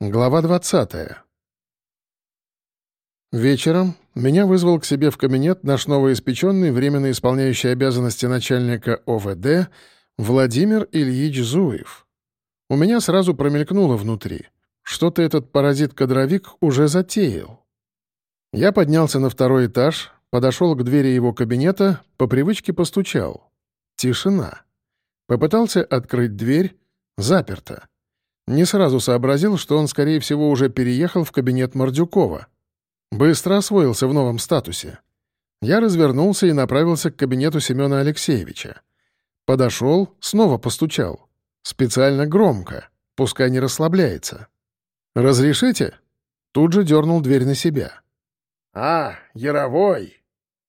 Глава 20. Вечером меня вызвал к себе в кабинет наш новоиспеченный, временно исполняющий обязанности начальника ОВД Владимир Ильич Зуев. У меня сразу промелькнуло внутри. Что-то этот паразит-кадровик уже затеял. Я поднялся на второй этаж, подошел к двери его кабинета, по привычке постучал. Тишина. Попытался открыть дверь. Заперто. Не сразу сообразил, что он, скорее всего, уже переехал в кабинет Мордюкова. Быстро освоился в новом статусе. Я развернулся и направился к кабинету Семена Алексеевича. Подошел, снова постучал. Специально громко, пускай не расслабляется. «Разрешите?» Тут же дернул дверь на себя. «А, Яровой!»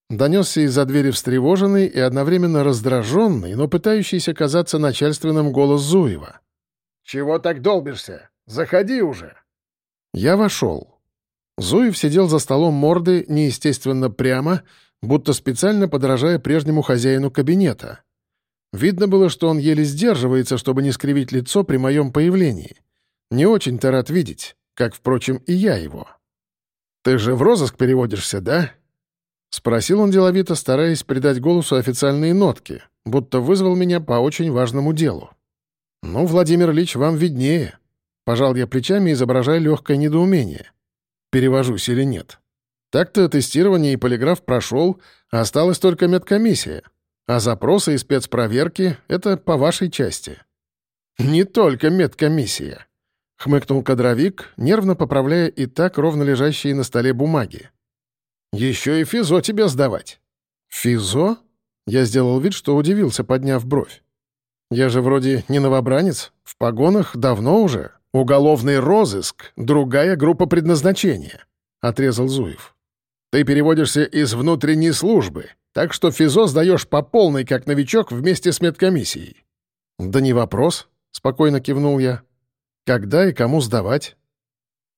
Донесся из-за двери встревоженный и одновременно раздраженный, но пытающийся казаться начальственным голос Зуева. «Чего так долбишься? Заходи уже!» Я вошел. Зуев сидел за столом морды неестественно прямо, будто специально подражая прежнему хозяину кабинета. Видно было, что он еле сдерживается, чтобы не скривить лицо при моем появлении. Не очень-то рад видеть, как, впрочем, и я его. «Ты же в розыск переводишься, да?» — спросил он деловито, стараясь придать голосу официальные нотки, будто вызвал меня по очень важному делу. «Ну, Владимир Ильич, вам виднее». Пожал я плечами, изображая легкое недоумение. Перевожусь или нет. Так-то тестирование и полиграф прошел, а осталась только медкомиссия. А запросы и спецпроверки — это по вашей части. «Не только медкомиссия», — хмыкнул кадровик, нервно поправляя и так ровно лежащие на столе бумаги. «Еще и ФИЗО тебе сдавать». «ФИЗО?» Я сделал вид, что удивился, подняв бровь. Я же вроде не новобранец, в погонах давно уже. Уголовный розыск — другая группа предназначения», — отрезал Зуев. «Ты переводишься из внутренней службы, так что ФИЗО сдаешь по полной, как новичок, вместе с медкомиссией». «Да не вопрос», — спокойно кивнул я. «Когда и кому сдавать?»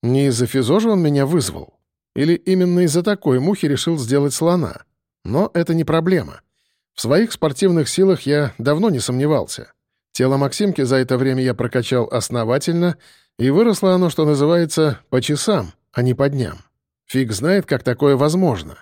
Не из-за ФИЗО же он меня вызвал. Или именно из-за такой мухи решил сделать слона. Но это не проблема. В своих спортивных силах я давно не сомневался. Тело Максимки за это время я прокачал основательно, и выросло оно, что называется, по часам, а не по дням. Фиг знает, как такое возможно.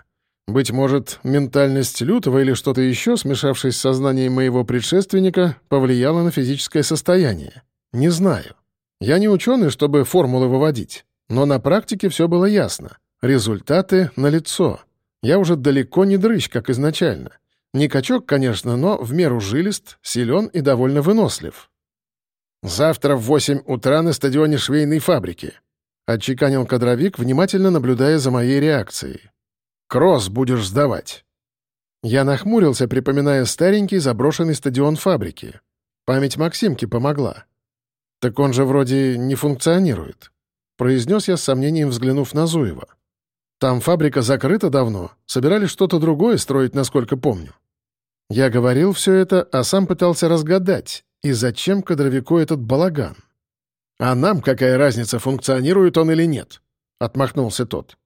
Быть может, ментальность лютого или что-то еще, смешавшись с сознанием моего предшественника, повлияло на физическое состояние. Не знаю. Я не ученый, чтобы формулы выводить. Но на практике все было ясно. Результаты налицо. Я уже далеко не дрыщ, как изначально. Не качок, конечно, но в меру жилист, силен и довольно вынослив. «Завтра в восемь утра на стадионе швейной фабрики», — отчеканил кадровик, внимательно наблюдая за моей реакцией. «Кросс будешь сдавать». Я нахмурился, припоминая старенький заброшенный стадион фабрики. Память Максимки помогла. «Так он же вроде не функционирует», — произнес я с сомнением, взглянув на Зуева. Там фабрика закрыта давно, собирались что-то другое строить, насколько помню. Я говорил все это, а сам пытался разгадать, и зачем кадровику этот балаган. «А нам какая разница, функционирует он или нет?» — отмахнулся тот.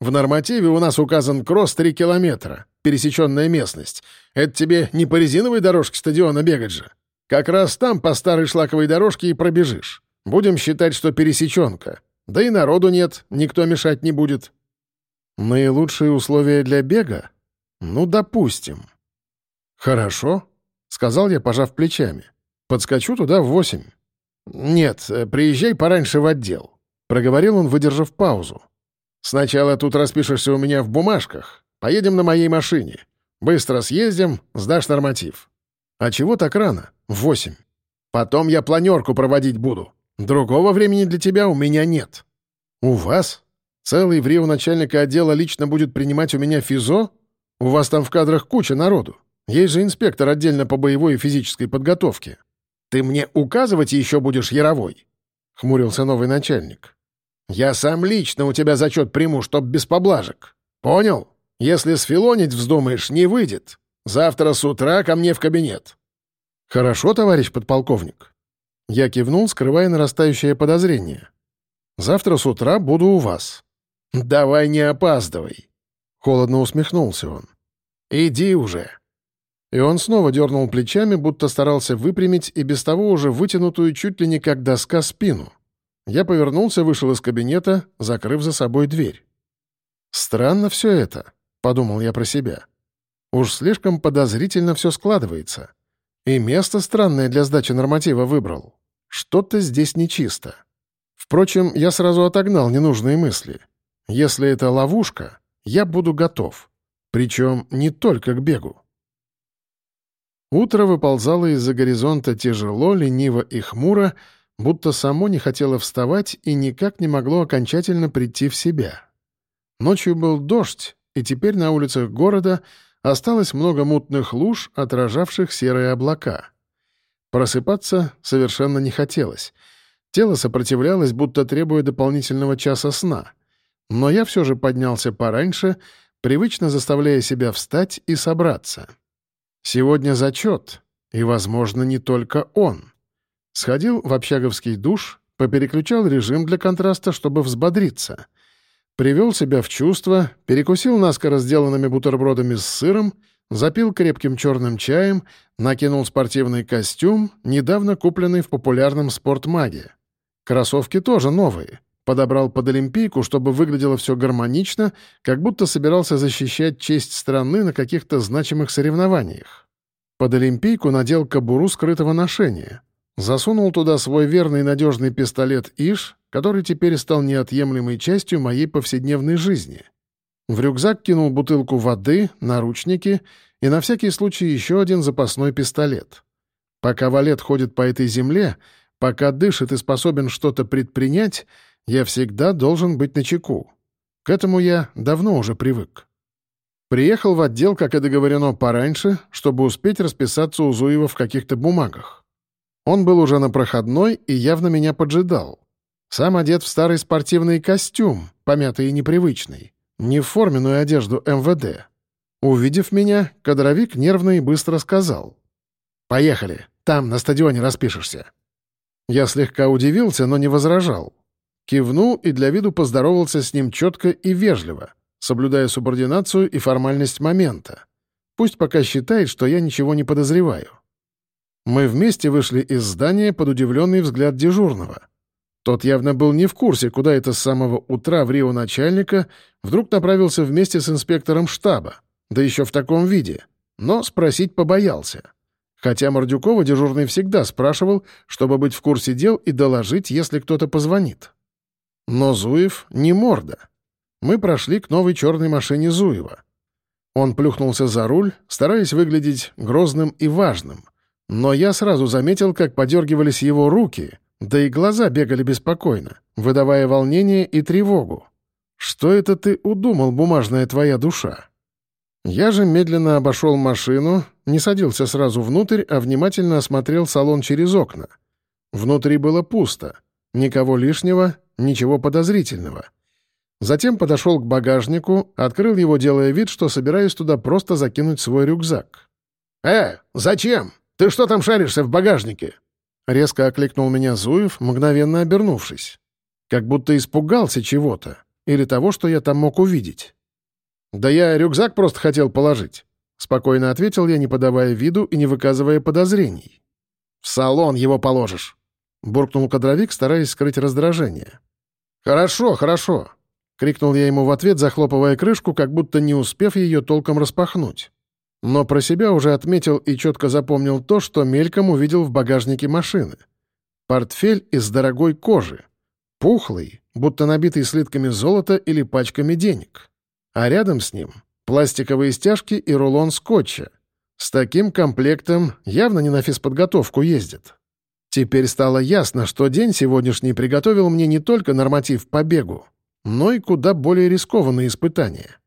«В нормативе у нас указан кросс 3 километра, пересеченная местность. Это тебе не по резиновой дорожке стадиона бегать же. Как раз там по старой шлаковой дорожке и пробежишь. Будем считать, что пересеченка. Да и народу нет, никто мешать не будет. Наилучшие условия для бега? Ну, допустим. Хорошо, сказал я, пожав плечами. Подскочу туда в восемь. Нет, э, приезжай пораньше в отдел, проговорил он, выдержав паузу. Сначала тут распишешься у меня в бумажках. Поедем на моей машине. Быстро съездим, сдашь норматив. А чего так рано? В восемь. Потом я планерку проводить буду. Другого времени для тебя у меня нет. У вас? Целый в Рио начальника отдела лично будет принимать у меня физо? У вас там в кадрах куча народу. Есть же инспектор отдельно по боевой и физической подготовке. Ты мне указывать еще будешь, Яровой?» — хмурился новый начальник. «Я сам лично у тебя зачет приму, чтоб без поблажек. Понял? Если сфилонить вздумаешь, не выйдет. Завтра с утра ко мне в кабинет». «Хорошо, товарищ подполковник». Я кивнул, скрывая нарастающее подозрение. «Завтра с утра буду у вас. «Давай не опаздывай!» Холодно усмехнулся он. «Иди уже!» И он снова дернул плечами, будто старался выпрямить и без того уже вытянутую чуть ли не как доска спину. я повернулся, вышел из кабинета, закрыв за собой дверь. «Странно все это», — подумал я про себя. «Уж слишком подозрительно все складывается. И место странное для сдачи норматива выбрал. Что-то здесь нечисто. Впрочем, я сразу отогнал ненужные мысли. Если это ловушка, я буду готов. Причем не только к бегу. Утро выползало из-за горизонта тяжело, лениво и хмуро, будто само не хотело вставать и никак не могло окончательно прийти в себя. Ночью был дождь, и теперь на улицах города осталось много мутных луж, отражавших серые облака. Просыпаться совершенно не хотелось. Тело сопротивлялось, будто требуя дополнительного часа сна. Но я все же поднялся пораньше, привычно заставляя себя встать и собраться. Сегодня зачет, и, возможно, не только он. Сходил в общаговский душ, попереключал режим для контраста, чтобы взбодриться. Привел себя в чувство, перекусил наскоро сделанными бутербродами с сыром, запил крепким черным чаем, накинул спортивный костюм, недавно купленный в популярном спортмаге. Кроссовки тоже новые. Подобрал под Олимпийку, чтобы выглядело все гармонично, как будто собирался защищать честь страны на каких-то значимых соревнованиях. Под Олимпийку надел кобуру скрытого ношения. Засунул туда свой верный надежный пистолет «Иш», который теперь стал неотъемлемой частью моей повседневной жизни. В рюкзак кинул бутылку воды, наручники и на всякий случай еще один запасной пистолет. Пока валет ходит по этой земле, пока дышит и способен что-то предпринять, я всегда должен быть начеку. К этому я давно уже привык. Приехал в отдел, как и договорено, пораньше, чтобы успеть расписаться у Зуева в каких-то бумагах. Он был уже на проходной и явно меня поджидал. Сам одет в старый спортивный костюм, помятый и непривычный, не в форменную одежду МВД. Увидев меня, кадровик нервно и быстро сказал. «Поехали, там, на стадионе, распишешься». Я слегка удивился, но не возражал. Кивнул и для виду поздоровался с ним четко и вежливо, соблюдая субординацию и формальность момента. Пусть пока считает, что я ничего не подозреваю. Мы вместе вышли из здания под удивленный взгляд дежурного. Тот явно был не в курсе, куда это с самого утра в Рио начальника вдруг направился вместе с инспектором штаба, да еще в таком виде, но спросить побоялся. Хотя Мордюкова дежурный всегда спрашивал, чтобы быть в курсе дел и доложить, если кто-то позвонит. Но Зуев не морда. Мы прошли к новой черной машине Зуева. Он плюхнулся за руль, стараясь выглядеть грозным и важным. Но я сразу заметил, как подергивались его руки, да и глаза бегали беспокойно, выдавая волнение и тревогу. «Что это ты удумал, бумажная твоя душа?» Я же медленно обошел машину, не садился сразу внутрь, а внимательно осмотрел салон через окна. Внутри было пусто. Никого лишнего, ничего подозрительного. Затем подошел к багажнику, открыл его, делая вид, что собираюсь туда просто закинуть свой рюкзак. «Э, зачем?» «Ты что там шаришься в багажнике?» Резко окликнул меня Зуев, мгновенно обернувшись. Как будто испугался чего-то или того, что я там мог увидеть. «Да я рюкзак просто хотел положить», — спокойно ответил я, не подавая виду и не выказывая подозрений. «В салон его положишь», — буркнул кадровик, стараясь скрыть раздражение. «Хорошо, хорошо», — крикнул я ему в ответ, захлопывая крышку, как будто не успев ее толком распахнуть. Но про себя уже отметил и четко запомнил то, что мельком увидел в багажнике машины. Портфель из дорогой кожи. Пухлый, будто набитый слитками золота или пачками денег. А рядом с ним пластиковые стяжки и рулон скотча. С таким комплектом явно не на физподготовку ездит. Теперь стало ясно, что день сегодняшний приготовил мне не только норматив по бегу, но и куда более рискованные испытания.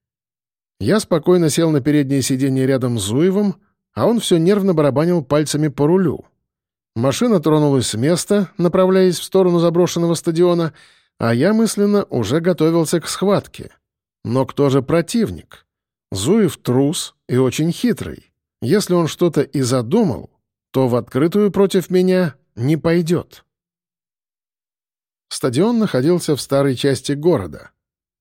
Я спокойно сел на переднее сиденье рядом с Зуевым, а он все нервно барабанил пальцами по рулю. Машина тронулась с места, направляясь в сторону заброшенного стадиона, а я мысленно уже готовился к схватке. Но кто же противник? Зуев трус и очень хитрый. Если он что-то и задумал, то в открытую против меня не пойдет. Стадион находился в старой части города.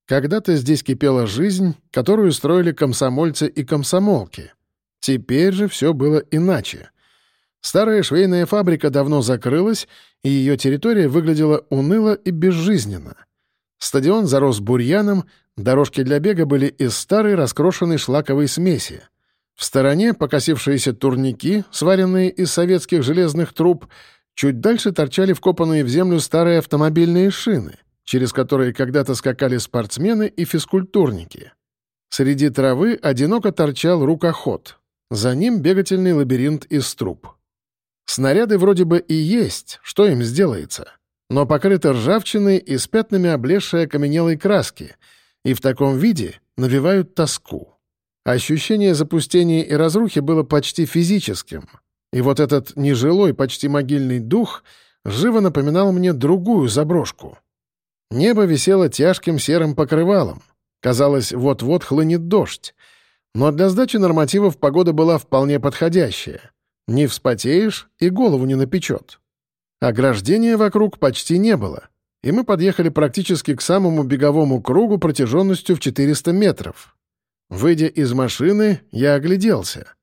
Когда-то здесь кипела жизнь, которую строили комсомольцы и комсомолки. Теперь же все было иначе. Старая швейная фабрика давно закрылась, и ее территория выглядела уныло и безжизненно. Стадион зарос бурьяном, дорожки для бега были из старой раскрошенной шлаковой смеси. В стороне покосившиеся турники, сваренные из советских железных труб, чуть дальше торчали вкопанные в землю старые автомобильные шины, через которые когда-то скакали спортсмены и физкультурники. Среди травы одиноко торчал рукоход. За ним бегательный лабиринт из труб. Снаряды вроде бы и есть, что им сделается, но покрыты ржавчиной и с пятнами облезшей окаменелой краски, и в таком виде навевают тоску. Ощущение запустения и разрухи было почти физическим. И вот этот нежилой, почти могильный дух живо напоминал мне другую заброшку. Небо висело тяжким серым покрывалом. Казалось, вот-вот хлынет дождь. Но для сдачи нормативов погода была вполне подходящая. Не вспотеешь и голову не напечет. Ограждения вокруг почти не было, и мы подъехали практически к самому беговому кругу протяженностью в 400 метров. Выйдя из машины, я огляделся.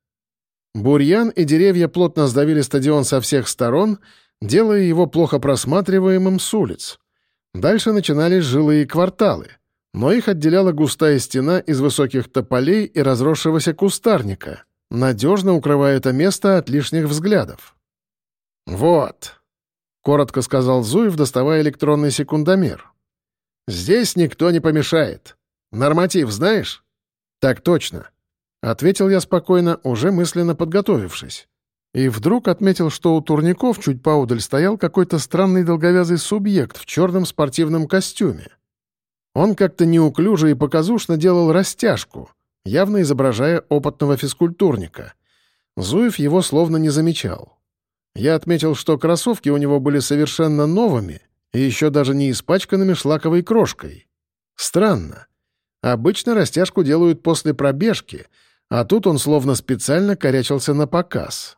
Бурьян и деревья плотно сдавили стадион со всех сторон, делая его плохо просматриваемым с улиц. Дальше начинались жилые кварталы, но их отделяла густая стена из высоких тополей и разросшегося кустарника, надежно укрывая это место от лишних взглядов. «Вот», — коротко сказал Зуев, доставая электронный секундомер. «Здесь никто не помешает. Норматив знаешь?» «Так точно», — ответил я спокойно, уже мысленно подготовившись. И вдруг отметил, что у турников чуть поодаль стоял какой-то странный долговязый субъект в черном спортивном костюме. Он как-то неуклюже и показушно делал растяжку, явно изображая опытного физкультурника. Зуев его словно не замечал. Я отметил, что кроссовки у него были совершенно новыми и еще даже не испачканными шлаковой крошкой. Странно. Обычно растяжку делают после пробежки, а тут он словно специально корячился на показ.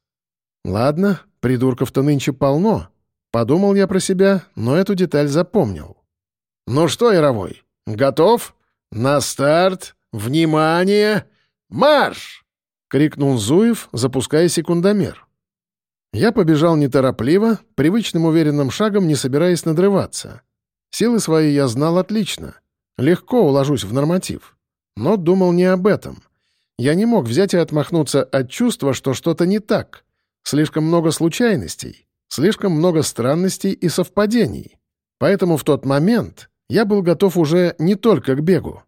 Ладно, придурков-то нынче полно. Подумал я про себя, но эту деталь запомнил. «Ну что, Яровой, готов? На старт! Внимание! Марш!» — крикнул Зуев, запуская секундомер. Я побежал неторопливо, привычным уверенным шагом, не собираясь надрываться. Силы свои я знал отлично. Легко уложусь в норматив. Но думал не об этом. Я не мог взять и отмахнуться от чувства, что что-то не так. Слишком много случайностей, слишком много странностей и совпадений. Поэтому в тот момент я был готов уже не только к бегу.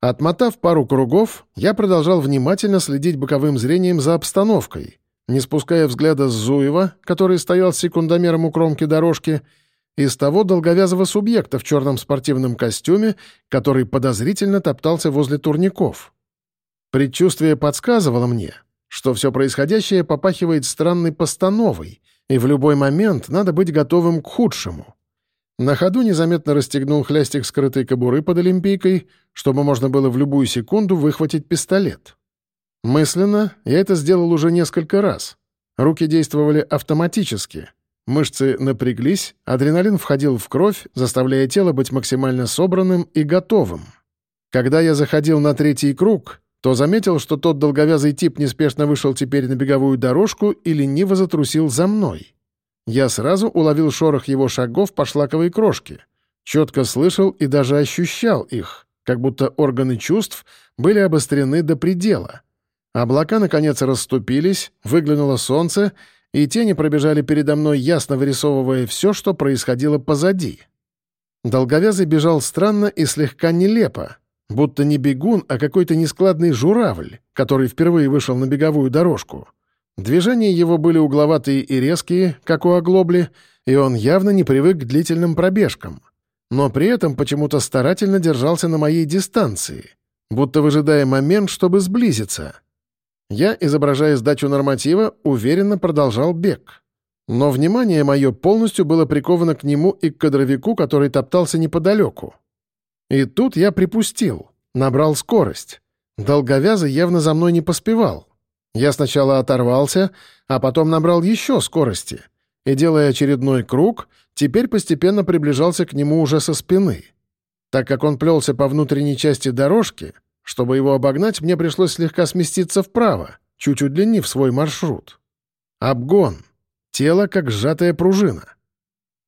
Отмотав пару кругов, я продолжал внимательно следить боковым зрением за обстановкой, не спуская взгляда с Зуева, который стоял с секундомером у кромки дорожки, и с того долговязого субъекта в черном спортивном костюме, который подозрительно топтался возле турников. Предчувствие подсказывало мне, что все происходящее попахивает странной постановой, и в любой момент надо быть готовым к худшему. На ходу незаметно расстегнул хлястик скрытой кобуры под олимпийкой, чтобы можно было в любую секунду выхватить пистолет. Мысленно я это сделал уже несколько раз. Руки действовали автоматически. Мышцы напряглись, адреналин входил в кровь, заставляя тело быть максимально собранным и готовым. Когда я заходил на третий круг, то заметил, что тот долговязый тип неспешно вышел теперь на беговую дорожку и лениво затрусил за мной. Я сразу уловил шорох его шагов по шлаковой крошке. Четко слышал и даже ощущал их, как будто органы чувств были обострены до предела. Облака, наконец, расступились, выглянуло солнце, и тени пробежали передо мной, ясно вырисовывая все, что происходило позади. Долговязый бежал странно и слегка нелепо, будто не бегун, а какой-то нескладный журавль, который впервые вышел на беговую дорожку. Движения его были угловатые и резкие, как у оглобли, и он явно не привык к длительным пробежкам. Но при этом почему-то старательно держался на моей дистанции, будто выжидая момент, чтобы сблизиться. Я, изображая сдачу норматива, уверенно продолжал бег. Но внимание мое полностью было приковано к нему и к кадровику, который топтался неподалеку. И тут я припустил, набрал скорость. Долговязый явно за мной не поспевал. Я сначала оторвался, а потом набрал еще скорости, и, делая очередной круг, теперь постепенно приближался к нему уже со спины. Так как он плелся по внутренней части дорожки, чтобы его обогнать, мне пришлось слегка сместиться вправо, чуть удлинив свой маршрут. Обгон. Тело, как сжатая пружина.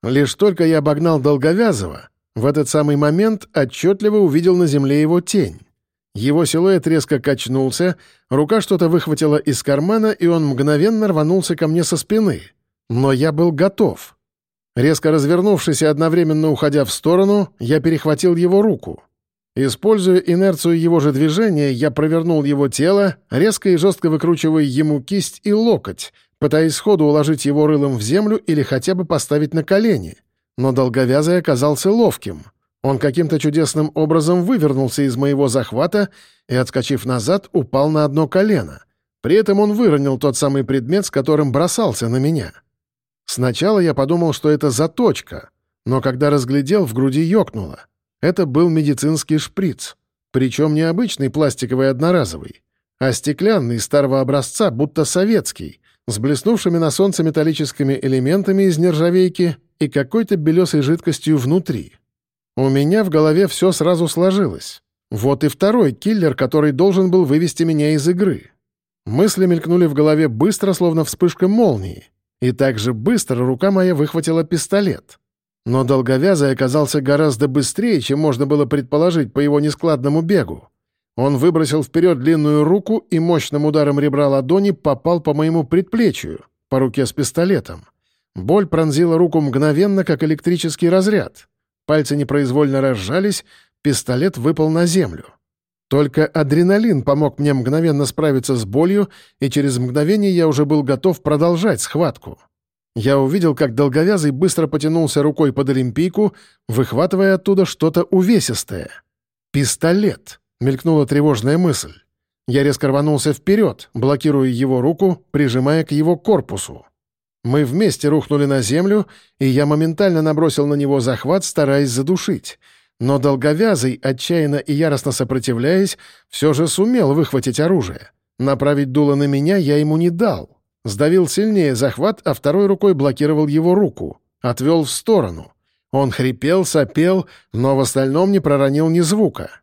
Лишь только я обогнал Долговязова, в этот самый момент отчетливо увидел на земле его тень. Его силуэт резко качнулся, рука что-то выхватила из кармана, и он мгновенно рванулся ко мне со спины. Но я был готов. Резко развернувшись и одновременно уходя в сторону, я перехватил его руку. Используя инерцию его же движения, я провернул его тело, резко и жестко выкручивая ему кисть и локоть, пытаясь сходу уложить его рылом в землю или хотя бы поставить на колени. Но долговязый оказался ловким. Он каким-то чудесным образом вывернулся из моего захвата и, отскочив назад, упал на одно колено. При этом он выронил тот самый предмет, с которым бросался на меня. Сначала я подумал, что это заточка, но когда разглядел, в груди ёкнуло. Это был медицинский шприц, причем не обычный пластиковый одноразовый, а стеклянный старого образца, будто советский, с блеснувшими на солнце металлическими элементами из нержавейки и какой-то белесой жидкостью внутри. У меня в голове все сразу сложилось. Вот и второй киллер, который должен был вывести меня из игры. Мысли мелькнули в голове быстро, словно вспышка молнии. И так же быстро рука моя выхватила пистолет. Но долговязый оказался гораздо быстрее, чем можно было предположить по его нескладному бегу. Он выбросил вперед длинную руку и мощным ударом ребра ладони попал по моему предплечью, по руке с пистолетом. Боль пронзила руку мгновенно, как электрический разряд. Пальцы непроизвольно разжались, пистолет выпал на землю. Только адреналин помог мне мгновенно справиться с болью, и через мгновение я уже был готов продолжать схватку. Я увидел, как долговязый быстро потянулся рукой под олимпийку, выхватывая оттуда что-то увесистое. «Пистолет!» — мелькнула тревожная мысль. Я резко рванулся вперед, блокируя его руку, прижимая к его корпусу. Мы вместе рухнули на землю, и я моментально набросил на него захват, стараясь задушить. Но долговязый, отчаянно и яростно сопротивляясь, все же сумел выхватить оружие. Направить дуло на меня я ему не дал. Сдавил сильнее захват, а второй рукой блокировал его руку. Отвел в сторону. Он хрипел, сопел, но в остальном не проронил ни звука.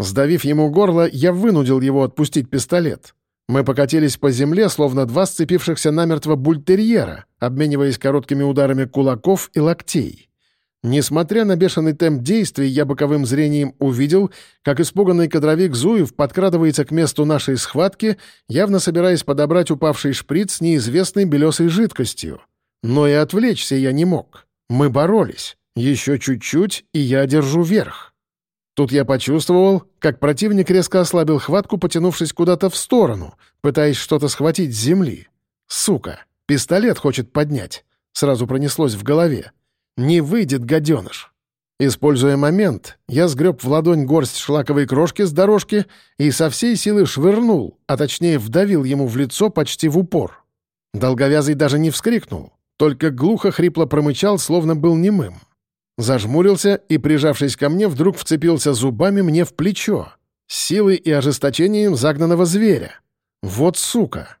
Сдавив ему горло, я вынудил его отпустить пистолет. Мы покатились по земле, словно два сцепившихся намертво бультерьера, обмениваясь короткими ударами кулаков и локтей. Несмотря на бешеный темп действий, я боковым зрением увидел, как испуганный кадровик Зуев подкрадывается к месту нашей схватки, явно собираясь подобрать упавший шприц с неизвестной белесой жидкостью. Но и отвлечься я не мог. Мы боролись. Еще чуть-чуть, и я держу верх. Тут я почувствовал, как противник резко ослабил хватку, потянувшись куда-то в сторону, пытаясь что-то схватить с земли. «Сука! Пистолет хочет поднять!» Сразу пронеслось в голове. «Не выйдет, гаденыш!» Используя момент, я сгреб в ладонь горсть шлаковой крошки с дорожки и со всей силы швырнул, а точнее вдавил ему в лицо почти в упор. Долговязый даже не вскрикнул, только глухо хрипло промычал, словно был немым. Зажмурился и, прижавшись ко мне, вдруг вцепился зубами мне в плечо. Силой и ожесточением загнанного зверя. Вот сука!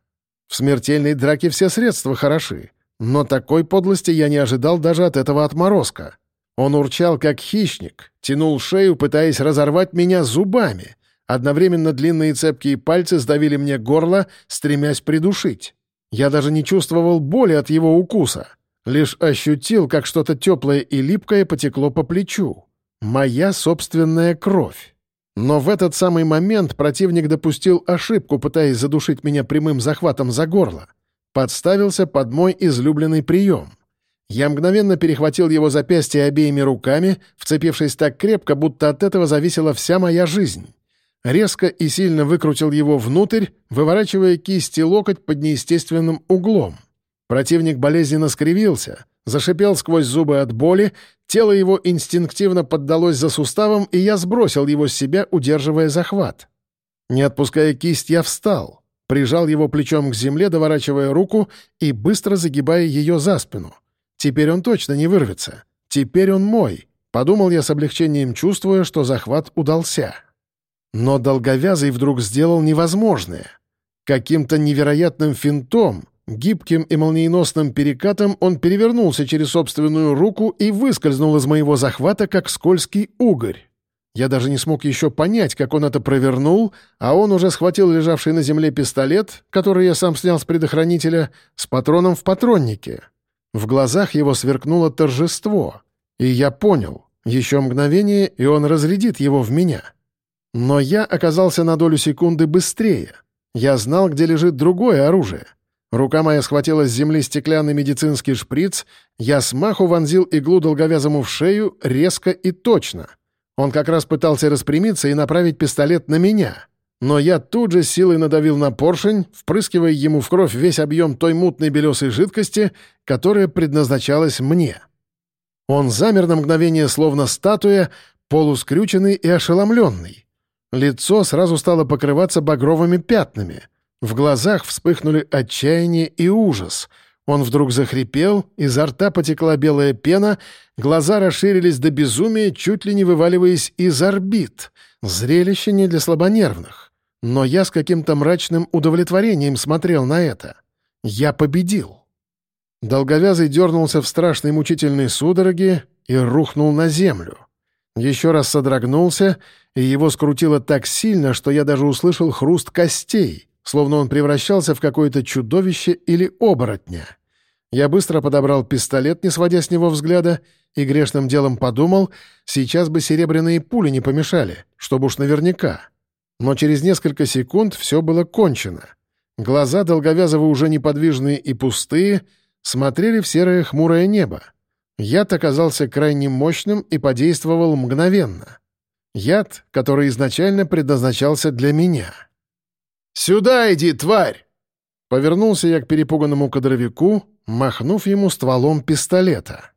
В смертельной драке все средства хороши. Но такой подлости я не ожидал даже от этого отморозка. Он урчал, как хищник, тянул шею, пытаясь разорвать меня зубами. Одновременно длинные цепкие пальцы сдавили мне горло, стремясь придушить. Я даже не чувствовал боли от его укуса — Лишь ощутил, как что-то теплое и липкое потекло по плечу. Моя собственная кровь. Но в этот самый момент противник допустил ошибку, пытаясь задушить меня прямым захватом за горло. Подставился под мой излюбленный прием. Я мгновенно перехватил его запястье обеими руками, вцепившись так крепко, будто от этого зависела вся моя жизнь. Резко и сильно выкрутил его внутрь, выворачивая кисти локоть под неестественным углом. Противник болезненно скривился, зашипел сквозь зубы от боли, тело его инстинктивно поддалось за суставом, и я сбросил его с себя, удерживая захват. Не отпуская кисть, я встал, прижал его плечом к земле, доворачивая руку и быстро загибая ее за спину. Теперь он точно не вырвется. Теперь он мой, подумал я с облегчением, чувствуя, что захват удался. Но долговязый вдруг сделал невозможное. Каким-то невероятным финтом Гибким и молниеносным перекатом он перевернулся через собственную руку и выскользнул из моего захвата, как скользкий угорь. Я даже не смог еще понять, как он это провернул, а он уже схватил лежавший на земле пистолет, который я сам снял с предохранителя, с патроном в патроннике. В глазах его сверкнуло торжество, и я понял, еще мгновение, и он разрядит его в меня. Но я оказался на долю секунды быстрее. Я знал, где лежит другое оружие. Рука моя схватила с земли стеклянный медицинский шприц, я смаху вонзил иглу долговязому в шею резко и точно — он как раз пытался распрямиться и направить пистолет на меня. Но я тут же силой надавил на поршень, впрыскивая ему в кровь весь объем той мутной белесой жидкости, которая предназначалась мне. Он замер на мгновение, словно статуя, полускрюченный и ошеломленный. Лицо сразу стало покрываться багровыми пятнами. В глазах вспыхнули отчаяние и ужас — он вдруг захрипел, изо рта потекла белая пена, глаза расширились до безумия, чуть ли не вываливаясь из орбит. Зрелище не для слабонервных. Но я с каким-то мрачным удовлетворением смотрел на это. Я победил. Долговязый дернулся в страшной мучительной судороге и рухнул на землю. Еще раз содрогнулся, и его скрутило так сильно, что я даже услышал хруст костей, словно он превращался в какое-то чудовище или оборотня. Я быстро подобрал пистолет, не сводя с него взгляда, и грешным делом подумал, сейчас бы серебряные пули не помешали, чтобы уж наверняка. Но через несколько секунд все было кончено. Глаза Долговязова уже неподвижные и пустые, смотрели в серое хмурое небо. Яд оказался крайне мощным и подействовал мгновенно. Яд, который изначально предназначался для меня. «Сюда иди, тварь!» Повернулся я к перепуганному кадровику, махнув ему стволом пистолета.